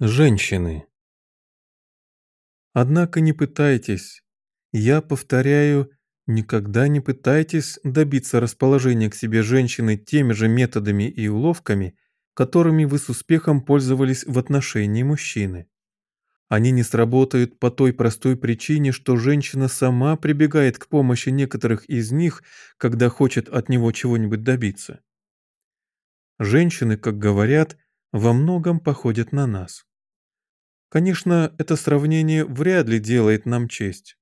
Женщины. Однако не пытайтесь, я повторяю, никогда не пытайтесь добиться расположения к себе женщины теми же методами и уловками, которыми вы с успехом пользовались в отношении мужчины. Они не сработают по той простой причине, что женщина сама прибегает к помощи некоторых из них, когда хочет от него чего-нибудь добиться. Женщины, как говорят, во многом походят на нас. Конечно, это сравнение вряд ли делает нам честь.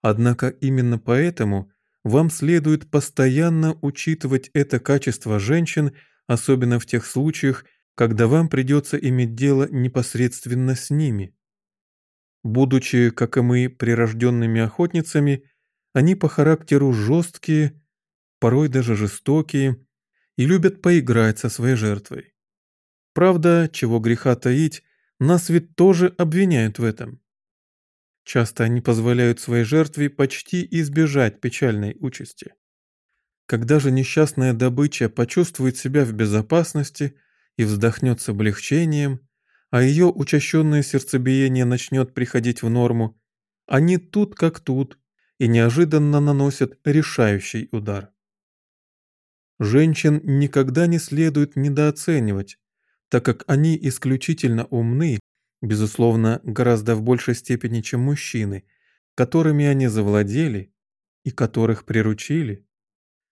Однако именно поэтому вам следует постоянно учитывать это качество женщин, особенно в тех случаях, когда вам придется иметь дело непосредственно с ними. Будучи, как и мы, прирожденными охотницами, они по характеру жесткие, порой даже жестокие, и любят поиграть со своей жертвой. Правда, чего греха таить, нас ведь тоже обвиняют в этом. Часто они позволяют своей жертве почти избежать печальной участи. Когда же несчастная добыча почувствует себя в безопасности и вздохнет с облегчением, а ее учащенное сердцебиение начнет приходить в норму, они тут как тут и неожиданно наносят решающий удар. Женщин никогда не следует недооценивать, так как они исключительно умны, безусловно, гораздо в большей степени, чем мужчины, которыми они завладели и которых приручили.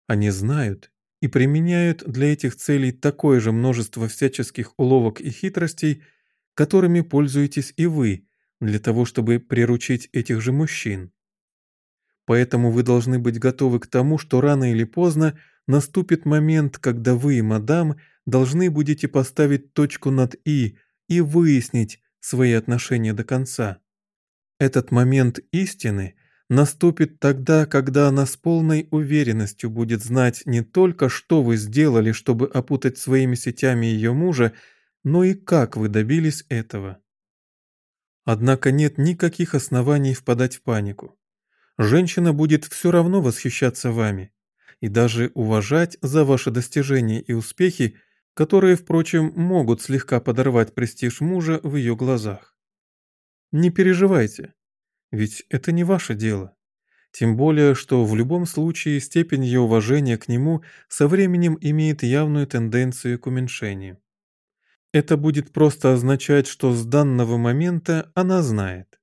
Они знают и применяют для этих целей такое же множество всяческих уловок и хитростей, которыми пользуетесь и вы, для того, чтобы приручить этих же мужчин. Поэтому вы должны быть готовы к тому, что рано или поздно наступит момент, когда вы, мадам, должны будете поставить точку над «и» и выяснить свои отношения до конца. Этот момент истины наступит тогда, когда она с полной уверенностью будет знать не только, что вы сделали, чтобы опутать своими сетями ее мужа, но и как вы добились этого. Однако нет никаких оснований впадать в панику. Женщина будет все равно восхищаться вами и даже уважать за ваши достижения и успехи, которые, впрочем, могут слегка подорвать престиж мужа в ее глазах. Не переживайте, ведь это не ваше дело. Тем более, что в любом случае степень ее уважения к нему со временем имеет явную тенденцию к уменьшению. Это будет просто означать, что с данного момента она знает.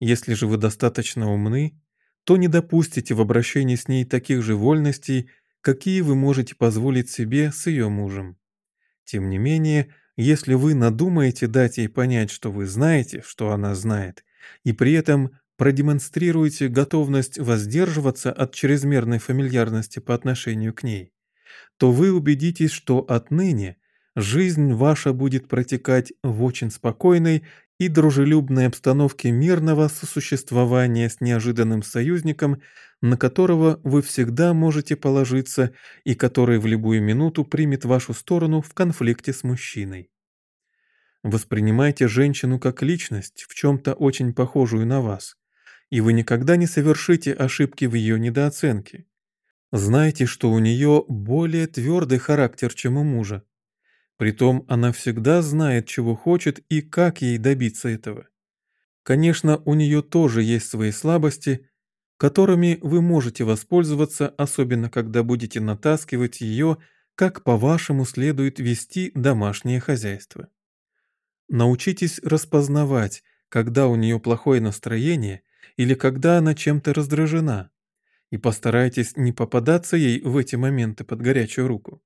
Если же вы достаточно умны, то не допустите в обращении с ней таких же вольностей, какие вы можете позволить себе с ее мужем. Тем не менее, если вы надумаете дать ей понять, что вы знаете, что она знает, и при этом продемонстрируете готовность воздерживаться от чрезмерной фамильярности по отношению к ней, то вы убедитесь, что отныне жизнь ваша будет протекать в очень спокойной и дружелюбной обстановке мирного сосуществования с неожиданным союзником, на которого вы всегда можете положиться и который в любую минуту примет вашу сторону в конфликте с мужчиной. Воспринимайте женщину как личность, в чем-то очень похожую на вас, и вы никогда не совершите ошибки в ее недооценке. Знайте, что у нее более твердый характер, чем у мужа, Притом она всегда знает, чего хочет и как ей добиться этого. Конечно, у нее тоже есть свои слабости, которыми вы можете воспользоваться, особенно когда будете натаскивать ее, как по-вашему следует вести домашнее хозяйство. Научитесь распознавать, когда у нее плохое настроение или когда она чем-то раздражена, и постарайтесь не попадаться ей в эти моменты под горячую руку.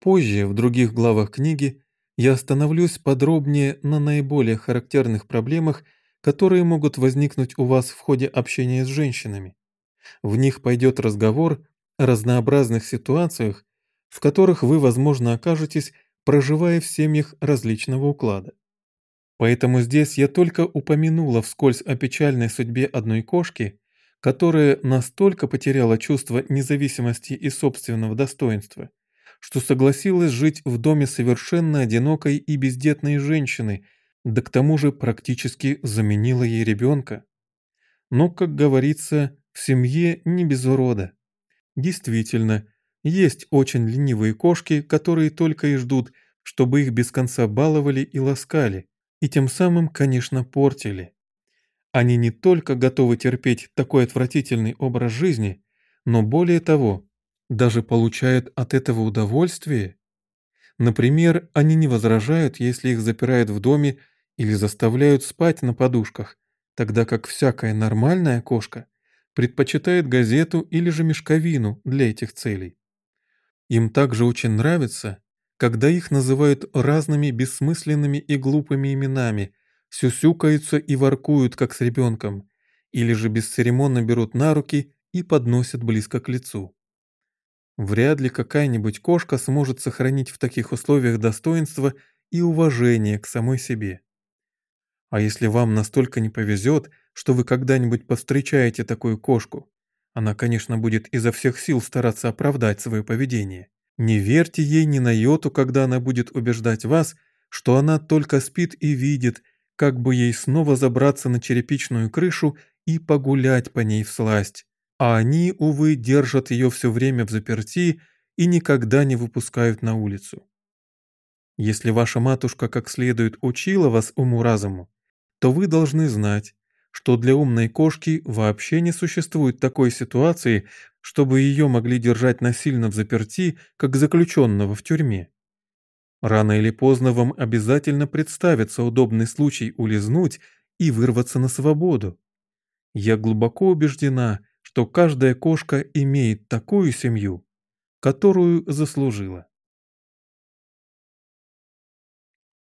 Позже, в других главах книги, я остановлюсь подробнее на наиболее характерных проблемах, которые могут возникнуть у вас в ходе общения с женщинами. В них пойдет разговор о разнообразных ситуациях, в которых вы, возможно, окажетесь, проживая в семьях различного уклада. Поэтому здесь я только упомянула вскользь о печальной судьбе одной кошки, которая настолько потеряла чувство независимости и собственного достоинства, что согласилась жить в доме совершенно одинокой и бездетной женщины, да к тому же практически заменила ей ребенка. Но, как говорится, в семье не без урода. Действительно, есть очень ленивые кошки, которые только и ждут, чтобы их без конца баловали и ласкали, и тем самым, конечно, портили. Они не только готовы терпеть такой отвратительный образ жизни, но более того, даже получают от этого удовольствие. Например, они не возражают, если их запирают в доме или заставляют спать на подушках, тогда как всякая нормальная кошка предпочитает газету или же мешковину для этих целей. Им также очень нравится, когда их называют разными бессмысленными и глупыми именами, сюсюкаются и воркуют, как с ребенком, или же бесцеремонно берут на руки и подносят близко к лицу. Вряд ли какая-нибудь кошка сможет сохранить в таких условиях достоинство и уважение к самой себе. А если вам настолько не повезет, что вы когда-нибудь повстречаете такую кошку, она, конечно, будет изо всех сил стараться оправдать свое поведение. Не верьте ей ни на йоту, когда она будет убеждать вас, что она только спит и видит, как бы ей снова забраться на черепичную крышу и погулять по ней в сласть. А они, увы, держат ее все время в заперти и никогда не выпускают на улицу. Если ваша матушка как следует учила вас уму-разуму, то вы должны знать, что для умной кошки вообще не существует такой ситуации, чтобы ее могли держать насильно в заперти, как заключенного в тюрьме. Рано или поздно вам обязательно представится удобный случай улизнуть и вырваться на свободу. Я глубоко убеждена, что каждая кошка имеет такую семью, которую заслужила.